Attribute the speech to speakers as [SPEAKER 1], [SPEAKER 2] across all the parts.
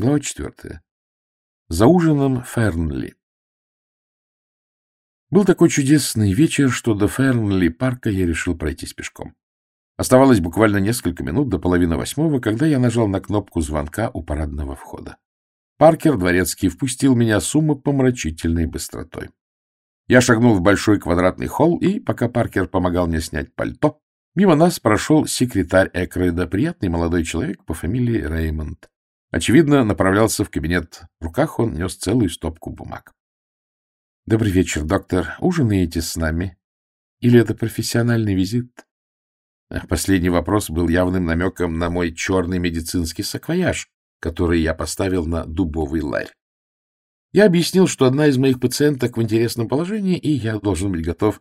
[SPEAKER 1] Глава четвертая. За ужином Фернли. Был такой чудесный вечер, что до Фернли парка я решил пройтись пешком. Оставалось буквально несколько минут до половины восьмого, когда я нажал на кнопку звонка у парадного входа. Паркер, дворецкий, впустил меня с умопомрачительной быстротой. Я шагнул в большой квадратный холл, и, пока Паркер помогал мне снять пальто, мимо нас прошел секретарь Экрейда, приятный молодой человек по фамилии Реймонд. Очевидно, направлялся в кабинет. В руках он нес целую стопку бумаг. — Добрый вечер, доктор. Ужинаете с нами? Или это профессиональный визит? Последний вопрос был явным намеком на мой черный медицинский саквояж, который я поставил на дубовый ларь. Я объяснил, что одна из моих пациенток в интересном положении, и я должен быть готов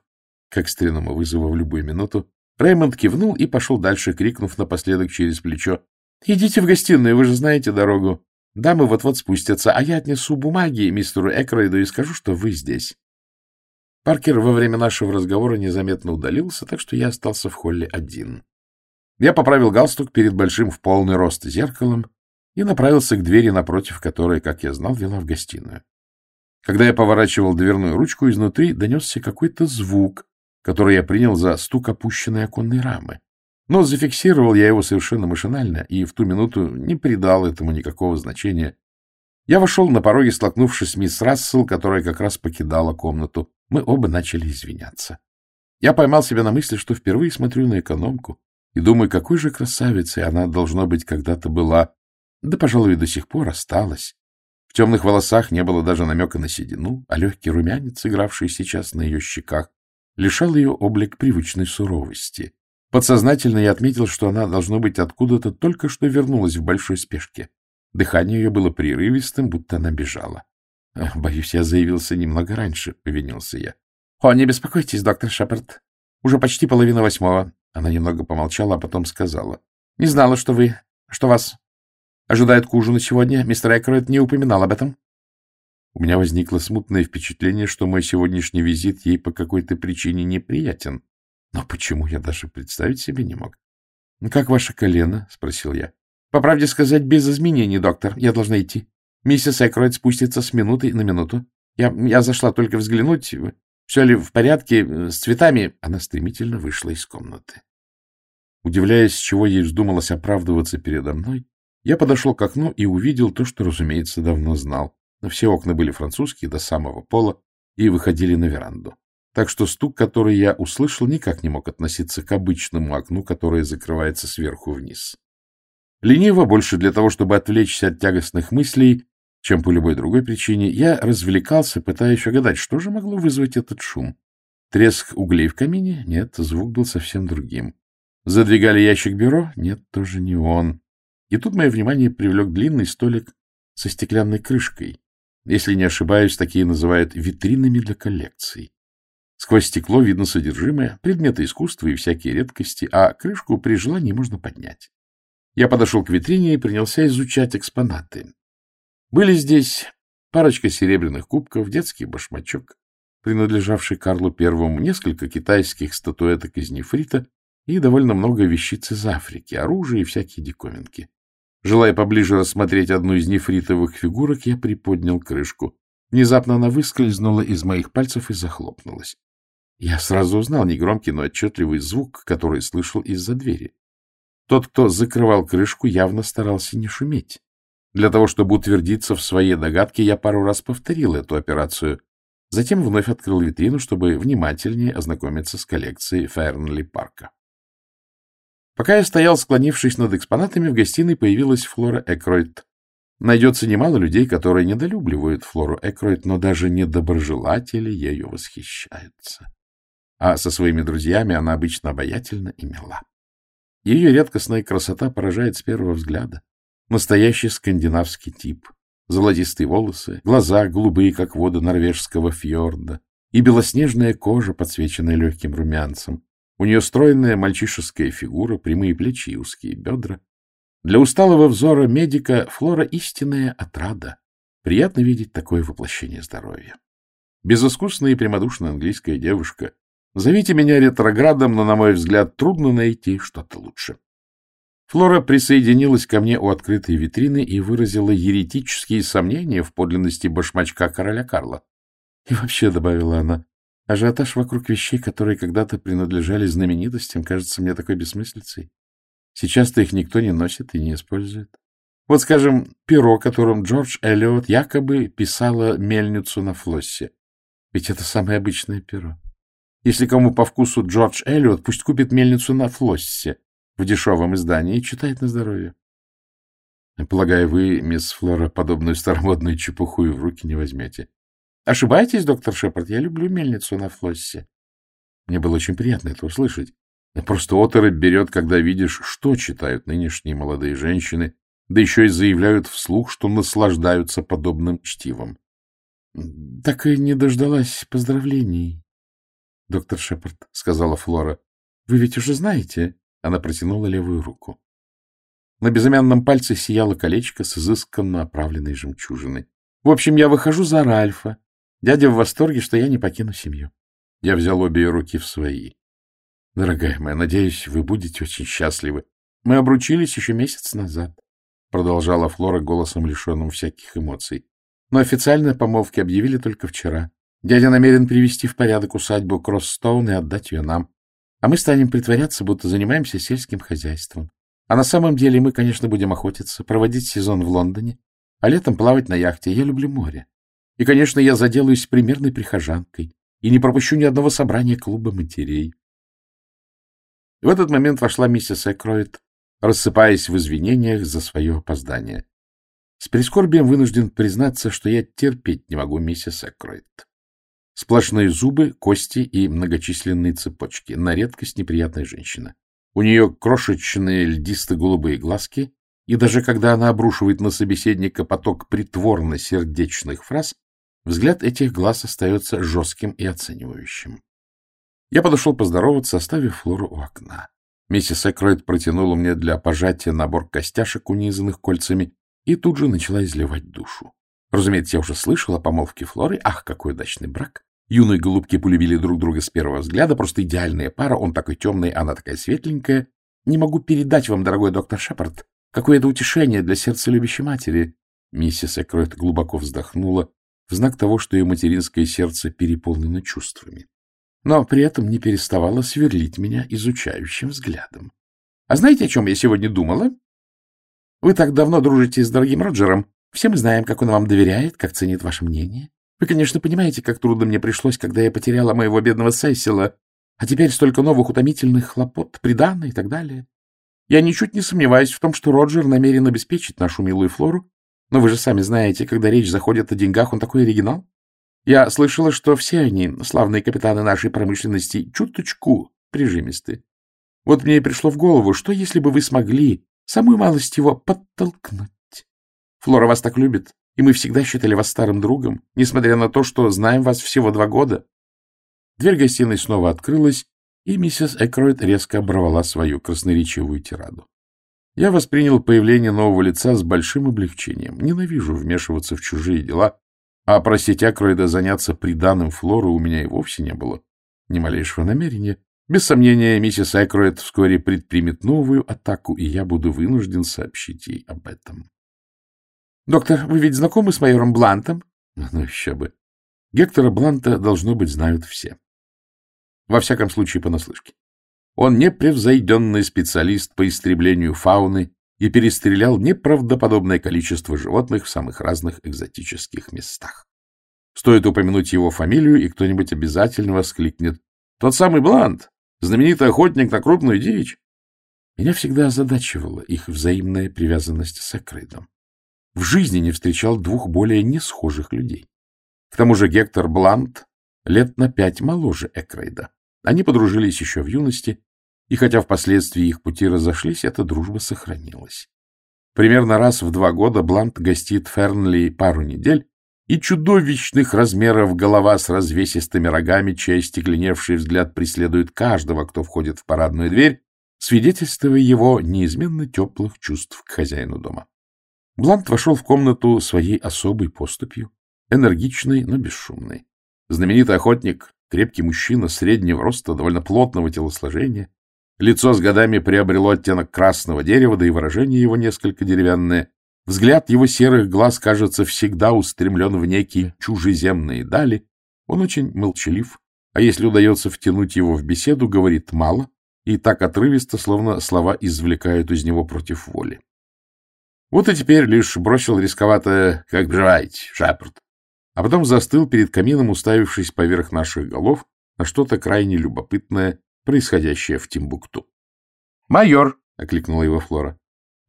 [SPEAKER 1] к экстренному вызову в любую минуту. Реймонд кивнул и пошел дальше, крикнув напоследок через плечо. — Идите в гостиную, вы же знаете дорогу. Дамы вот-вот спустятся, а я отнесу бумаги мистеру Экройду и скажу, что вы здесь. Паркер во время нашего разговора незаметно удалился, так что я остался в холле один. Я поправил галстук перед большим в полный рост зеркалом и направился к двери напротив, которая, как я знал, вела в гостиную. Когда я поворачивал дверную ручку, изнутри донесся какой-то звук, который я принял за стук опущенной оконной рамы. Но зафиксировал я его совершенно машинально и в ту минуту не придал этому никакого значения. Я вошел на пороге, столкнувшись с мисс Рассел, которая как раз покидала комнату. Мы оба начали извиняться. Я поймал себя на мысли, что впервые смотрю на экономку и думаю, какой же красавицей она, должно быть, когда-то была, да, пожалуй, до сих пор осталась. В темных волосах не было даже намека на седину, а легкий румянец, игравший сейчас на ее щеках, лишал ее облик привычной суровости. Подсознательно я отметил, что она, должно быть, откуда-то только что вернулась в большой спешке. Дыхание ее было прерывистым, будто она бежала. — Боюсь, я заявился немного раньше, — повинился я. — О, не беспокойтесь, доктор Шепард. Уже почти половина восьмого. Она немного помолчала, а потом сказала. — Не знала, что вы... что вас ожидает к ужину сегодня. Мистер Экроид не упоминал об этом. У меня возникло смутное впечатление, что мой сегодняшний визит ей по какой-то причине неприятен. Но почему я даже представить себе не мог? — Как ваше колено? — спросил я. — По правде сказать, без изменений, доктор. Я должна идти. Миссис Экройд спустится с минуты на минуту. Я, я зашла только взглянуть, все ли в порядке с цветами. Она стремительно вышла из комнаты. Удивляясь, чего ей вздумалось оправдываться передо мной, я подошел к окну и увидел то, что, разумеется, давно знал. Все окна были французские до самого пола и выходили на веранду так что стук, который я услышал, никак не мог относиться к обычному окну, которое закрывается сверху вниз. Лениво, больше для того, чтобы отвлечься от тягостных мыслей, чем по любой другой причине, я развлекался, пытаясь угадать, что же могло вызвать этот шум. Треск углей в камине? Нет, звук был совсем другим. Задвигали ящик бюро? Нет, тоже не он. И тут мое внимание привлек длинный столик со стеклянной крышкой. Если не ошибаюсь, такие называют витринами для коллекций. Сквозь стекло видно содержимое, предметы искусства и всякие редкости, а крышку при желании можно поднять. Я подошел к витрине и принялся изучать экспонаты. Были здесь парочка серебряных кубков, детский башмачок, принадлежавший Карлу Первому, несколько китайских статуэток из нефрита и довольно много вещиц из Африки, оружие и всякие диковинки. Желая поближе рассмотреть одну из нефритовых фигурок, я приподнял крышку. Внезапно она выскользнула из моих пальцев и захлопнулась. Я сразу узнал негромкий, но отчетливый звук, который слышал из-за двери. Тот, кто закрывал крышку, явно старался не шуметь. Для того, чтобы утвердиться в своей догадке, я пару раз повторил эту операцию. Затем вновь открыл витрину, чтобы внимательнее ознакомиться с коллекцией Фернли Парка. Пока я стоял, склонившись над экспонатами, в гостиной появилась Флора Экройт. Найдется немало людей, которые недолюбливают Флору Экройт, но даже недоброжелатели ею восхищаются а со своими друзьями она обычно обаятельна и мила. Ее редкостная красота поражает с первого взгляда. Настоящий скандинавский тип. Золотистые волосы, глаза голубые, как воды норвежского фьорда, и белоснежная кожа, подсвеченная легким румянцем. У нее стройная мальчишеская фигура, прямые плечи и узкие бедра. Для усталого взора медика Флора истинная отрада. Приятно видеть такое воплощение здоровья. Безыскусная и прямодушная английская девушка, Зовите меня ретроградом, но, на мой взгляд, трудно найти что-то лучше. Флора присоединилась ко мне у открытой витрины и выразила еретические сомнения в подлинности башмачка короля Карла. И вообще, — добавила она, — ажиотаж вокруг вещей, которые когда-то принадлежали знаменитостям, кажется мне такой бессмыслицей. Сейчас-то их никто не носит и не использует. Вот, скажем, перо, которым Джордж Эллиот якобы писала мельницу на флоссе. Ведь это самое обычное перо. Если кому по вкусу Джордж Эллиот, пусть купит мельницу на флоссе в дешевом издании и читает на здоровье. Полагаю, вы, мисс Флора, подобную старомодную чепуху и в руки не возьмете. Ошибаетесь, доктор Шепард, я люблю мельницу на флоссе. Мне было очень приятно это услышать. Просто оторопь берет, когда видишь, что читают нынешние молодые женщины, да еще и заявляют вслух, что наслаждаются подобным чтивом. — Так и не дождалась поздравлений, доктор Шепард, — сказала Флора. — Вы ведь уже знаете? Она протянула левую руку. На безымянном пальце сияло колечко с изысканно оправленной жемчужиной. В общем, я выхожу за Ральфа. Дядя в восторге, что я не покину семью. Я взял обе ее руки в свои. Дорогая моя, надеюсь, вы будете очень счастливы. Мы обручились еще месяц назад, — продолжала Флора голосом, лишенным всяких эмоций. Но официально помолвки объявили только вчера. Дядя намерен привести в порядок усадьбу Кроссстоун и отдать ее нам. А мы станем притворяться, будто занимаемся сельским хозяйством. А на самом деле мы, конечно, будем охотиться, проводить сезон в Лондоне, а летом плавать на яхте. Я люблю море. И, конечно, я заделаюсь примерной прихожанкой и не пропущу ни одного собрания клуба матерей. В этот момент вошла миссис Экроид, рассыпаясь в извинениях за свое опоздание. С прискорбием вынужден признаться, что я терпеть не могу миссис Экроид. Сплошные зубы, кости и многочисленные цепочки. На редкость неприятная женщина. У нее крошечные льдисто-голубые глазки, и даже когда она обрушивает на собеседника поток притворно-сердечных фраз, взгляд этих глаз остается жестким и оценивающим. Я подошел поздороваться, оставив Флору у окна. Миссис Экройд протянула мне для пожатия набор костяшек, унизанных кольцами, и тут же начала изливать душу. Разумеется, я уже слышал о помолвке Флоры. Ах, какой удачный брак! Юные голубки полюбили друг друга с первого взгляда, просто идеальная пара, он такой темный, она такая светленькая. Не могу передать вам, дорогой доктор Шепард, какое это утешение для сердца любящей матери. Миссис Экройт глубоко вздохнула в знак того, что ее материнское сердце переполнено чувствами. Но при этом не переставала сверлить меня изучающим взглядом. А знаете, о чем я сегодня думала? Вы так давно дружите с дорогим Роджером. Все мы знаем, как он вам доверяет, как ценит ваше мнение. Вы, конечно, понимаете, как трудно мне пришлось, когда я потеряла моего бедного Сесила, а теперь столько новых утомительных хлопот, придана и так далее. Я ничуть не сомневаюсь в том, что Роджер намерен обеспечить нашу милую Флору, но вы же сами знаете, когда речь заходит о деньгах, он такой оригинал. Я слышала, что все они, славные капитаны нашей промышленности, чуточку прижимисты. Вот мне и пришло в голову, что если бы вы смогли самую малость его подтолкнуть? Флора вас так любит, и мы всегда считали вас старым другом, несмотря на то, что знаем вас всего два года. Дверь гостиной снова открылась, и миссис Экройд резко оборвала свою красноречивую тираду. Я воспринял появление нового лица с большим облегчением. Ненавижу вмешиваться в чужие дела, а просить Экройда заняться приданым Флоры у меня и вовсе не было. Ни малейшего намерения. Без сомнения, миссис Экройд вскоре предпримет новую атаку, и я буду вынужден сообщить ей об этом. Доктор, вы ведь знакомы с майором Блантом? Ну, еще бы. Гектора Бланта, должно быть, знают все. Во всяком случае, понаслышке. Он непревзойденный специалист по истреблению фауны и перестрелял неправдоподобное количество животных в самых разных экзотических местах. Стоит упомянуть его фамилию, и кто-нибудь обязательно воскликнет. Тот самый Блант, знаменитый охотник на крупную дичь. Меня всегда озадачивала их взаимная привязанность с Экрейдом в жизни не встречал двух более несхожих людей. К тому же Гектор Блант лет на пять моложе Экрейда. Они подружились еще в юности, и хотя впоследствии их пути разошлись, эта дружба сохранилась. Примерно раз в два года Блант гостит Фернли пару недель, и чудовищных размеров голова с развесистыми рогами, чей стекленевший взгляд преследует каждого, кто входит в парадную дверь, свидетельствуя его неизменно теплых чувств к хозяину дома. Блант вошел в комнату своей особой поступью, энергичной, но бесшумной. Знаменитый охотник, крепкий мужчина среднего роста, довольно плотного телосложения, Лицо с годами приобрело оттенок красного дерева, да и выражение его несколько деревянное. Взгляд его серых глаз, кажется, всегда устремлен в некие чужеземные дали. Он очень молчалив, а если удается втянуть его в беседу, говорит мало и так отрывисто, словно слова извлекают из него против воли. Вот и теперь лишь бросил рисковато «Как поживаете, Шепард?» а потом застыл перед камином, уставившись поверх наших голов на что-то крайне любопытное, происходящее в Тимбукту. «Майор!» — окликнула его Флора.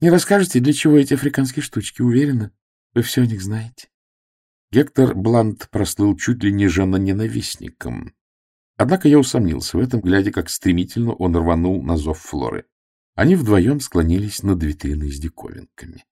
[SPEAKER 1] «Не расскажете, для чего эти африканские штучки? Уверена, вы все о них знаете». Гектор Блант прослыл чуть ли не жена-ненавистником. Однако я усомнился в этом, глядя, как стремительно он рванул на зов Флоры. Они вдвоем склонились над витриной с диковинками.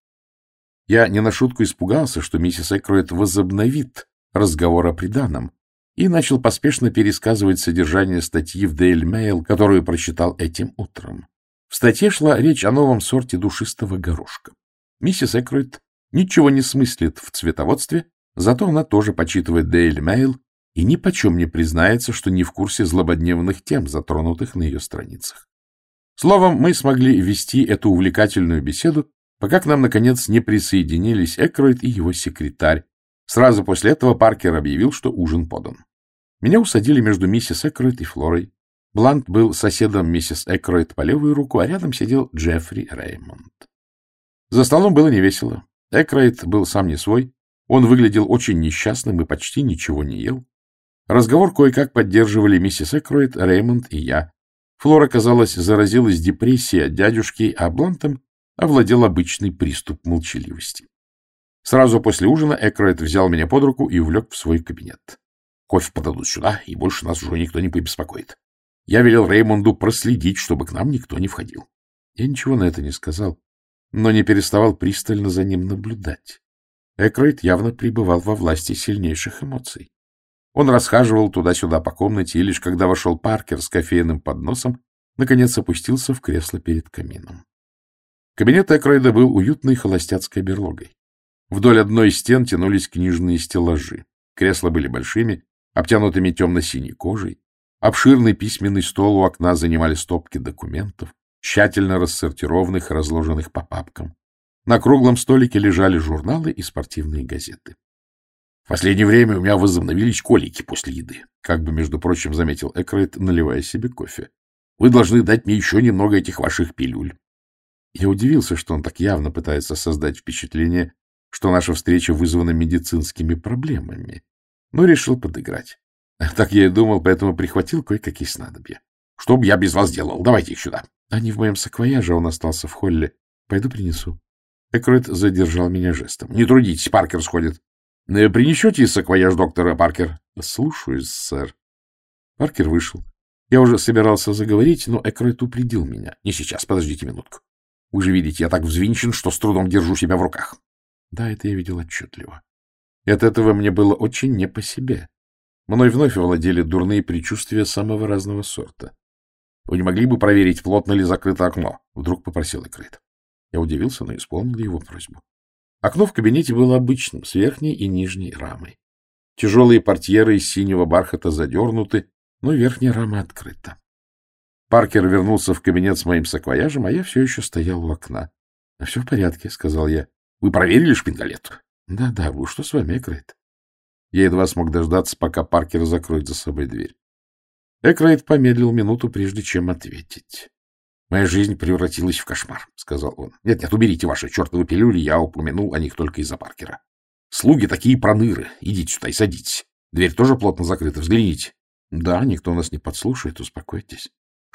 [SPEAKER 1] Я не на шутку испугался, что миссис Экроид возобновит разговор о приданом, и начал поспешно пересказывать содержание статьи в Daily Mail, которую прочитал этим утром. В статье шла речь о новом сорте душистого горошка. Миссис Экроид ничего не смыслит в цветоводстве, зато она тоже почитывает Daily Mail и ни почем не признается, что не в курсе злободневных тем, затронутых на ее страницах. Словом, мы смогли вести эту увлекательную беседу пока к нам, наконец, не присоединились Экроид и его секретарь. Сразу после этого Паркер объявил, что ужин подан. Меня усадили между миссис Экроид и Флорой. Блант был соседом миссис Экроид по левую руку, а рядом сидел Джеффри Реймонд. За столом было невесело. Экроид был сам не свой. Он выглядел очень несчастным и почти ничего не ел. Разговор кое-как поддерживали миссис Экроид, Реймонд и я. Флора, казалось, заразилась депрессией от дядюшки, а Блантом овладел обычный приступ молчаливости. Сразу после ужина Экроид взял меня под руку и увлек в свой кабинет. Кофе подадут сюда, и больше нас уже никто не побеспокоит. Я велел Реймонду проследить, чтобы к нам никто не входил. Я ничего на это не сказал, но не переставал пристально за ним наблюдать. Экроид явно пребывал во власти сильнейших эмоций. Он расхаживал туда-сюда по комнате, и лишь когда вошел Паркер с кофейным подносом, наконец опустился в кресло перед камином. Кабинет Экройда был уютной холостяцкой берлогой. Вдоль одной из стен тянулись книжные стеллажи. Кресла были большими, обтянутыми темно-синей кожей. Обширный письменный стол у окна занимали стопки документов, тщательно рассортированных и разложенных по папкам. На круглом столике лежали журналы и спортивные газеты. В последнее время у меня возобновились колики после еды, как бы, между прочим, заметил Экрейт, наливая себе кофе. Вы должны дать мне еще немного этих ваших пилюль. Я удивился, что он так явно пытается создать впечатление, что наша встреча вызвана медицинскими проблемами, но решил подыграть. Так я и думал, поэтому прихватил кое-какие снадобья. — Что бы я без вас делал? Давайте их сюда. Они в моем саквояже, он остался в холле. Пойду принесу. Экройд задержал меня жестом. — Не трудитесь, Паркер сходит. — Принесете саквояж доктора, Паркер? — Слушаюсь, сэр. Паркер вышел. Я уже собирался заговорить, но Экройд упредил меня. — Не сейчас, подождите минутку. Вы же видите, я так взвинчен, что с трудом держу себя в руках. Да, это я видел отчетливо. И от этого мне было очень не по себе. Мной вновь овладели дурные предчувствия самого разного сорта. — Вы не могли бы проверить, плотно ли закрыто окно? — вдруг попросил Экрит. Я удивился, но исполнил его просьбу. Окно в кабинете было обычным, с верхней и нижней рамой. Тяжелые портьеры из синего бархата задернуты, но верхняя рама открыта. Паркер вернулся в кабинет с моим саквояжем, а я все еще стоял у окна. — Все в порядке, — сказал я. — Вы проверили шпингалет? Да, — Да-да, вы что с вами, Экрейт? Я едва смог дождаться, пока Паркер закроет за собой дверь. Экрейт помедлил минуту, прежде чем ответить. — Моя жизнь превратилась в кошмар, — сказал он. Нет, — Нет-нет, уберите ваши чертовы пилюли, я упомянул о них только из-за Паркера. Слуги такие проныры. Идите сюда и садитесь. Дверь тоже плотно закрыта, взгляните. — Да, никто нас не подслушает, успокойтесь.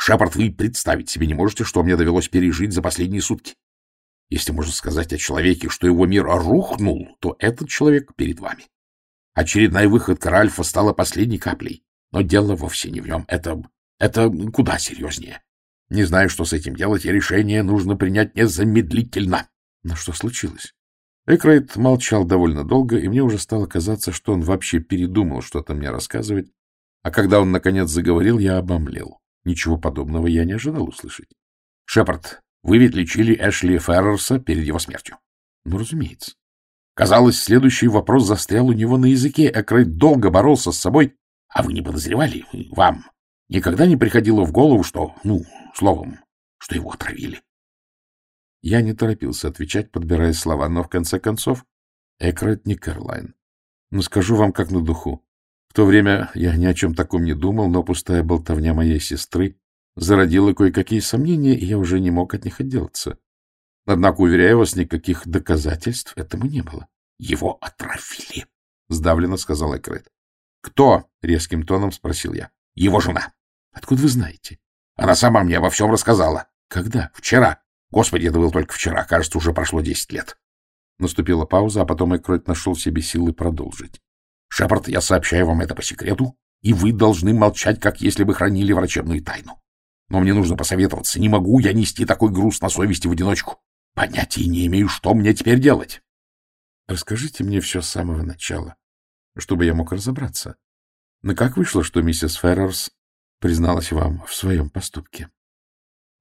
[SPEAKER 1] Шепард, вы представить себе не можете, что мне довелось пережить за последние сутки. Если можно сказать о человеке, что его мир рухнул, то этот человек перед вами. Очередная выходка Ральфа стала последней каплей. Но дело вовсе не в нем. Это... это куда серьезнее. Не знаю, что с этим делать, и решение нужно принять незамедлительно. Но что случилось? Экрейт молчал довольно долго, и мне уже стало казаться, что он вообще передумал что-то мне рассказывать. А когда он, наконец, заговорил, я обомлел. Ничего подобного я не ожидал услышать. — Шепард, вы ведь лечили Эшли Феррерса перед его смертью? — Ну, разумеется. Казалось, следующий вопрос застрял у него на языке. Экрейт долго боролся с собой. — А вы не подозревали? Вам
[SPEAKER 2] Никогда не приходило в голову, что, ну, словом, что его отравили.
[SPEAKER 1] Я не торопился отвечать, подбирая слова, но в конце концов Экрайт не Кэрлайн. Но скажу вам как на духу. В то время я ни о чем таком не думал, но пустая болтовня моей сестры зародила кое-какие сомнения, и я уже не мог от них отделаться. Однако, уверяю вас, никаких доказательств этому не было.
[SPEAKER 2] — Его отравили, —
[SPEAKER 1] сдавленно сказал Экрайт.
[SPEAKER 2] — Кто? — резким тоном спросил я. — Его жена.
[SPEAKER 1] — Откуда вы знаете?
[SPEAKER 2] — Она сама мне обо всем рассказала.
[SPEAKER 1] — Когда?
[SPEAKER 2] — Вчера. Господи, это было только вчера. Кажется, уже прошло десять лет.
[SPEAKER 1] Наступила пауза, а потом Экройт нашел себе силы продолжить.
[SPEAKER 2] — Шепард, я сообщаю вам это по секрету, и вы должны молчать, как если бы хранили врачебную тайну. Но мне нужно посоветоваться. Не могу я нести такой груз на совести в одиночку. Понятия не имею, что мне теперь делать.
[SPEAKER 1] Расскажите мне все с самого начала, чтобы я мог разобраться. Но как вышло, что миссис Феррерс призналась вам в своем поступке?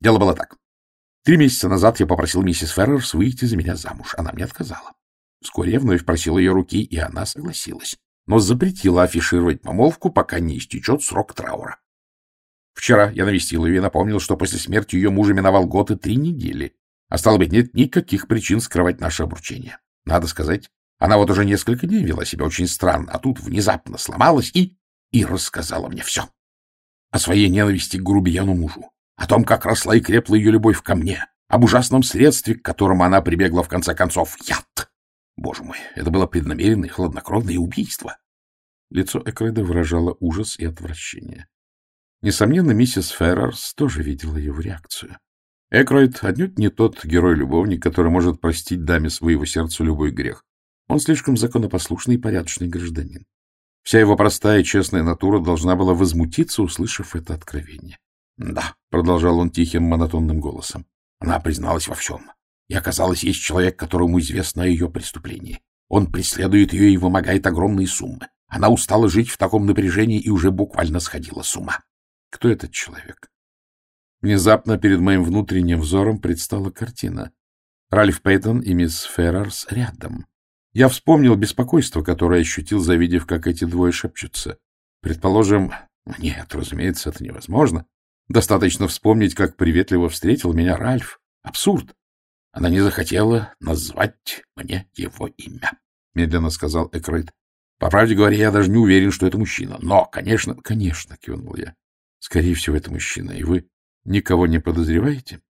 [SPEAKER 2] Дело было так. Три месяца назад я попросил миссис Феррерс выйти за меня замуж. Она мне отказала. Вскоре я вновь просил ее руки, и она согласилась, но запретила афишировать помолвку, пока не истечет срок траура. Вчера я навестил ее и напомнил, что после смерти ее мужа миновал год и три недели, а стало быть, нет никаких причин скрывать наше обручение. Надо сказать, она вот уже несколько дней вела себя очень странно, а тут внезапно сломалась и... и рассказала мне все. О своей ненависти к грубияну мужу, о том, как росла и крепла ее любовь ко мне, об ужасном средстве, к которому она прибегла в конце концов — яд. Боже мой, это было преднамеренное, хладнокровное убийство.
[SPEAKER 1] Лицо Экреда выражало ужас и отвращение. Несомненно, миссис Феррерс тоже видела его реакцию. Экройд отнюдь не тот герой-любовник, который может простить даме своего сердца любой грех. Он слишком законопослушный и порядочный гражданин. Вся его простая и честная натура должна была возмутиться, услышав это откровение.
[SPEAKER 2] — Да, — продолжал он тихим монотонным голосом, — она призналась во всем. И оказалось, есть человек, которому известно о ее преступлении. Он преследует ее и вымогает огромные суммы. Она устала жить в таком напряжении и уже буквально сходила с ума.
[SPEAKER 1] Кто этот человек? Внезапно перед моим внутренним взором предстала картина. Ральф Пейтон и мисс Феррарс рядом. Я вспомнил беспокойство, которое ощутил, завидев, как эти двое шепчутся. Предположим... Нет, разумеется, это невозможно. Достаточно вспомнить, как приветливо встретил меня Ральф. Абсурд.
[SPEAKER 2] Она не захотела назвать мне его имя, — медленно сказал Экрейт. По правде говоря, я даже не уверен, что это мужчина. Но, конечно...
[SPEAKER 1] — Конечно, — кивнул я. — Скорее всего, это мужчина. И вы Никого не подозреваете?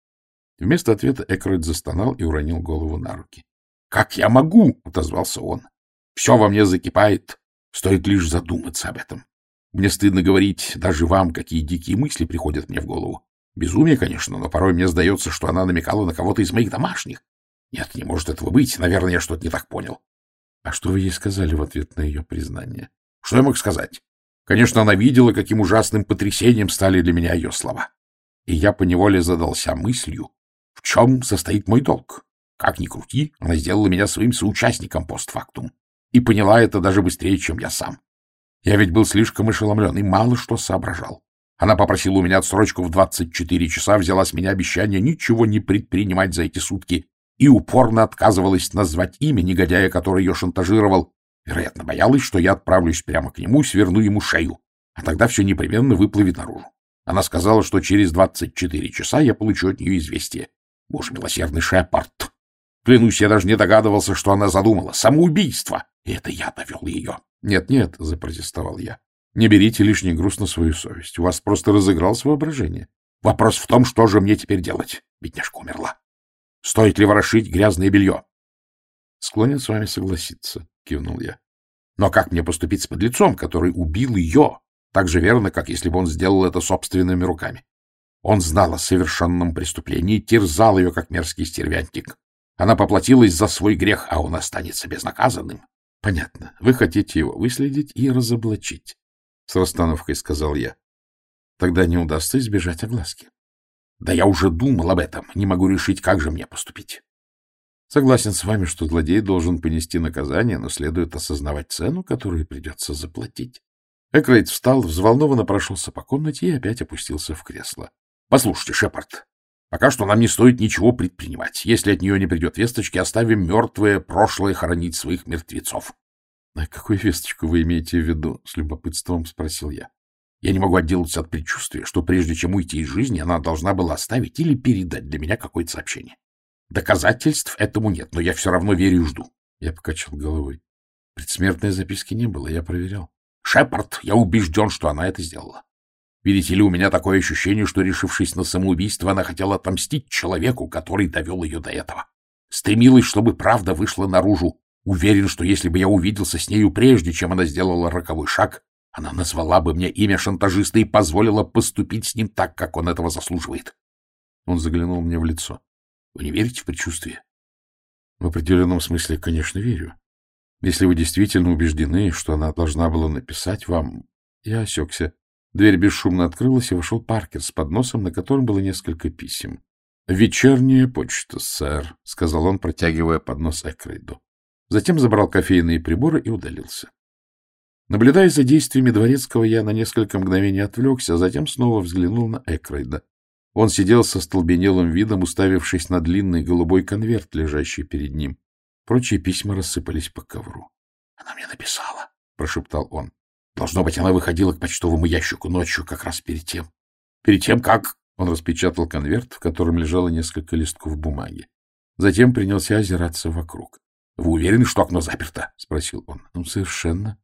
[SPEAKER 1] Вместо ответа Экройд застонал и уронил голову на руки.
[SPEAKER 2] — Как я могу? — отозвался он. — Все во мне закипает. Стоит лишь задуматься об этом. Мне стыдно говорить даже вам, какие дикие мысли приходят мне в голову. Безумие, конечно, но порой мне сдается, что она намекала на кого-то из моих домашних. Нет, не может этого быть. Наверное, я что-то не так понял.
[SPEAKER 1] А что вы ей сказали в ответ на ее признание?
[SPEAKER 2] Что я мог сказать? Конечно, она видела, каким ужасным потрясением стали для меня ее слова и я поневоле задался мыслью, в чем состоит мой долг. Как ни крути, она сделала меня своим соучастником постфактум и поняла это даже быстрее, чем я сам. Я ведь был слишком ошеломлен и мало что соображал. Она попросила у меня отсрочку в 24 часа, взяла с меня обещание ничего не предпринимать за эти сутки и упорно отказывалась назвать имя негодяя, который ее шантажировал. Вероятно, боялась, что я отправлюсь прямо к нему и сверну ему шею, а тогда все непременно выплывет наружу. Она сказала, что через 24 часа я получу от нее известие. Боже милосердный Шепард! Клянусь, я даже не догадывался, что она задумала. Самоубийство! И это я довел ее.
[SPEAKER 1] «Нет, нет», — запротестовал я. «Не берите лишний груз на свою совесть. У вас просто разыгралось воображение».
[SPEAKER 2] «Вопрос в том, что же мне теперь делать? Бедняжка умерла. Стоит ли ворошить грязное белье?»
[SPEAKER 1] «Склонен с вами согласиться», — кивнул я.
[SPEAKER 2] «Но как мне поступить с подлецом, который убил ее так же верно, как если бы он сделал это собственными руками. Он знал о совершенном преступлении, терзал ее, как мерзкий стервятник. Она поплатилась за свой грех, а он останется безнаказанным.
[SPEAKER 1] — Понятно. Вы хотите его выследить и разоблачить, — с расстановкой сказал я. Тогда не удастся избежать огласки.
[SPEAKER 2] Да я уже думал об этом, не могу решить, как же мне поступить.
[SPEAKER 1] Согласен с вами, что злодей должен понести наказание, но следует осознавать цену, которую придется заплатить. Экрейт встал, взволнованно прошелся по комнате и опять опустился в кресло.
[SPEAKER 2] — Послушайте, Шепард, пока что нам не стоит ничего предпринимать. Если от нее не придет весточки, оставим мертвое прошлое хоронить своих мертвецов.
[SPEAKER 1] — А какую весточку вы имеете в виду? — с любопытством спросил я.
[SPEAKER 2] Я не могу отделаться от предчувствия, что прежде чем уйти из жизни, она должна была оставить или передать для меня какое-то сообщение. Доказательств этому нет, но я все равно верю и жду.
[SPEAKER 1] Я покачал головой. Предсмертной записки не было, я проверял.
[SPEAKER 2] Шепард, я убежден, что она это сделала. Видите ли, у меня такое ощущение, что, решившись на самоубийство, она хотела отомстить человеку, который довел ее до этого. Стремилась, чтобы правда вышла наружу. Уверен, что если бы я увиделся с нею прежде, чем она сделала роковой шаг, она назвала бы мне имя шантажиста и позволила поступить с ним так, как он этого заслуживает.
[SPEAKER 1] Он заглянул мне в лицо.
[SPEAKER 2] Вы не верите в предчувствие?
[SPEAKER 1] В определенном смысле, конечно, верю. Если вы действительно убеждены, что она должна была написать вам... Я осекся. Дверь бесшумно открылась, и вошел Паркер с подносом, на котором было несколько писем. — Вечерняя почта, сэр, — сказал он, протягивая поднос Экрейду. Затем забрал кофейные приборы и удалился. Наблюдая за действиями Дворецкого, я на несколько мгновений отвлекся, а затем снова взглянул на Экрейда. Он сидел со столбенелым видом, уставившись на длинный голубой конверт, лежащий перед ним. Прочие письма рассыпались по ковру.
[SPEAKER 2] — Она мне написала, — прошептал он. — Должно быть, она выходила к почтовому ящику ночью, как раз перед тем. Перед тем, как...
[SPEAKER 1] Он распечатал конверт, в котором лежало несколько листков бумаги. Затем принялся озираться вокруг.
[SPEAKER 2] — Вы уверены, что окно заперто? — спросил он.
[SPEAKER 1] — Ну, совершенно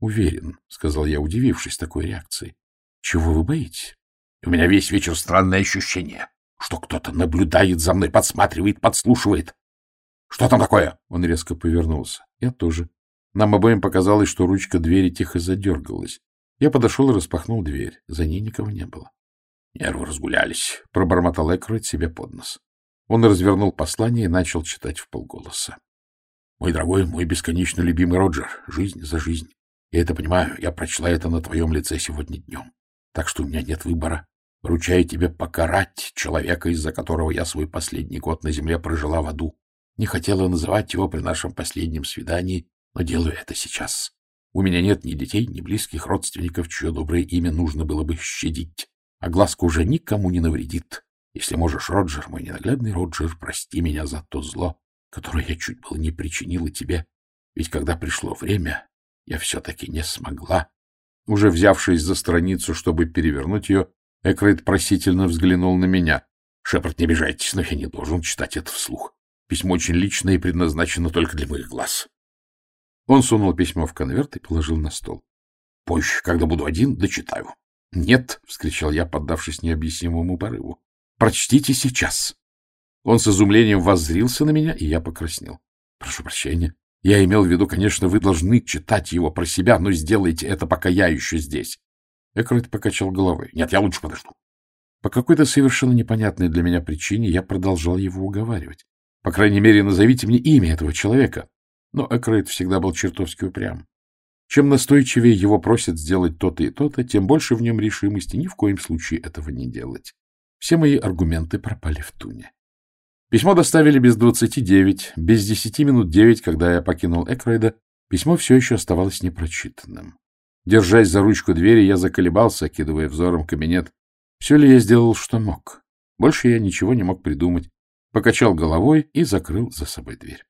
[SPEAKER 1] уверен, — сказал я, удивившись такой реакции. — Чего вы боитесь?
[SPEAKER 2] — У меня весь вечер странное ощущение, что кто-то наблюдает за мной, подсматривает, подслушивает. — Что там такое?
[SPEAKER 1] Он резко повернулся. Я тоже. Нам обоим показалось, что ручка двери тихо задергалась. Я подошел и распахнул дверь. За ней никого не было.
[SPEAKER 2] — Нервы разгулялись, — пробормотал Экроид себе под нос.
[SPEAKER 1] Он развернул послание и начал читать в полголоса.
[SPEAKER 2] — Мой дорогой, мой бесконечно любимый Роджер, жизнь за жизнь. Я это понимаю, я прочла это на твоем лице сегодня днем. Так что у меня нет выбора. Поручаю тебе покарать человека, из-за которого я свой последний год на земле прожила в аду. Не хотела называть его при нашем последнем свидании, но делаю это сейчас. У меня нет ни детей, ни близких родственников, чье доброе имя нужно было бы щадить а глазка уже никому не навредит. Если можешь, Роджер, мой ненаглядный Роджер, прости меня за то зло, которое я чуть было не причинила тебе. Ведь когда пришло время, я все-таки не смогла. Уже взявшись за страницу, чтобы перевернуть ее, Экрейд просительно взглянул на меня. — Шепард, не обижайтесь, но я не должен читать это вслух. Письмо очень личное и предназначено только для моих глаз. Он сунул письмо в конверт и положил на стол. — Позже, когда буду один, дочитаю. — Нет, — вскричал я, поддавшись необъяснимому порыву. — Прочтите сейчас. Он с изумлением воззрился на меня, и я покраснел. — Прошу прощения. Я имел в виду, конечно, вы должны читать его про себя, но сделайте это, пока я еще здесь. Экройд покачал головой. — Нет, я лучше подожду. По какой-то совершенно непонятной для меня причине я продолжал его уговаривать. По крайней мере, назовите мне имя этого человека. Но Экройд всегда был чертовски упрям. Чем настойчивее его просят сделать то-то и то-то, тем больше в нем решимости ни в коем случае этого не делать. Все мои аргументы пропали в туне. Письмо доставили без двадцати девять, без десяти минут девять, когда я покинул Экройда, письмо все еще оставалось непрочитанным. Держась за ручку двери, я заколебался, окидывая взором кабинет. Все ли я сделал, что мог? Больше я ничего не мог придумать. Покачал головой и закрыл за собой дверь.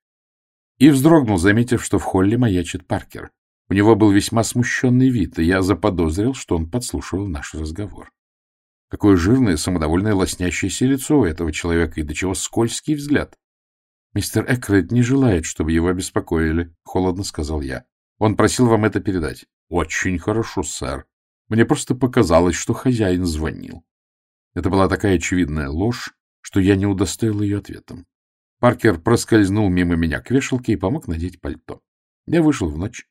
[SPEAKER 2] И вздрогнул, заметив, что в холле маячит Паркер. У него был весьма смущенный вид, и я заподозрил, что он подслушивал наш разговор. Какое жирное, самодовольное, лоснящееся лицо у этого человека, и до чего скользкий взгляд. — Мистер Экрейд не желает, чтобы его беспокоили, — холодно сказал я. — Он просил вам это передать. — Очень хорошо, сэр. Мне просто показалось, что хозяин звонил. Это была такая очевидная ложь, что я не удостоил ее ответом. Паркер проскользнул мимо меня к вешалке и помог надеть пальто. Я вышел в ночь.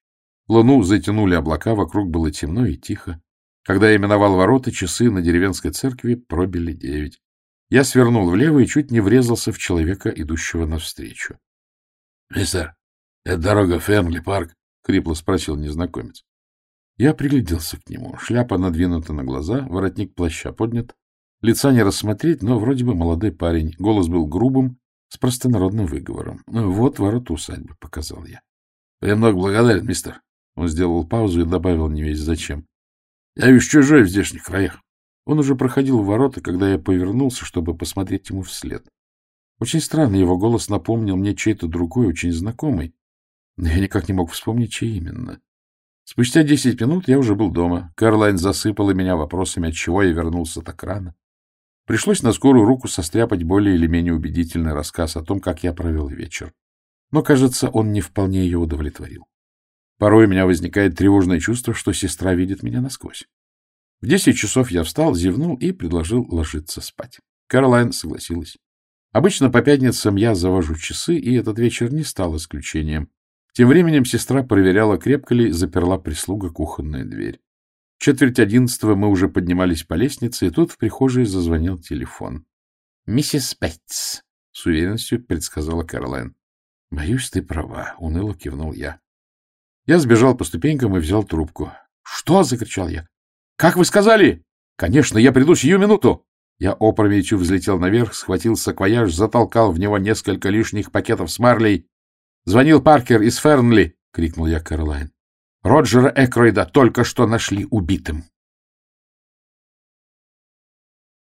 [SPEAKER 2] Луну затянули облака, вокруг было темно и тихо. Когда я миновал ворота, часы на деревенской церкви пробили девять. Я свернул влево и чуть не врезался в человека, идущего навстречу. — Мистер, это дорога Фернли парк? — хрипло спросил незнакомец. Я пригляделся к нему. Шляпа надвинута на глаза, воротник плаща поднят. Лица не рассмотреть, но вроде бы молодой парень. Голос был грубым, с простонародным выговором. Ну, вот ворот усадьбы, — показал я. — Премного благодарен, мистер. Он сделал паузу и добавил не весь зачем. — Я вижу чужой в здешних краях. Он уже проходил в ворота, когда я повернулся, чтобы посмотреть ему вслед. Очень странно, его голос напомнил мне чей-то другой, очень знакомый, но я никак не мог вспомнить, чей именно.
[SPEAKER 1] Спустя десять минут я уже был дома. Кэролайн засыпала меня вопросами, от чего я вернулся так рано. Пришлось на скорую руку состряпать более или менее убедительный рассказ о том, как я провел вечер. Но, кажется, он не вполне ее удовлетворил. Порой у меня возникает тревожное чувство, что сестра видит меня насквозь. В десять часов я встал, зевнул и предложил ложиться спать. Кэролайн согласилась. Обычно по пятницам я завожу часы, и этот вечер не стал исключением. Тем временем сестра проверяла, крепко ли заперла прислуга кухонную дверь. В четверть одиннадцатого мы уже поднимались по лестнице, и тут в прихожей зазвонил телефон. — Миссис Пэтс, — с уверенностью предсказала Кэролайн. — Боюсь, ты права, — уныло кивнул я. Я сбежал по ступенькам и взял трубку. — Что? — закричал я. — Как вы сказали? — Конечно, я приду сию минуту. Я опрометью взлетел наверх, схватил саквояж, затолкал в него несколько лишних пакетов с марлей. — Звонил Паркер из Фернли! — крикнул я Кэролайн. — Роджера Экройда только что нашли убитым.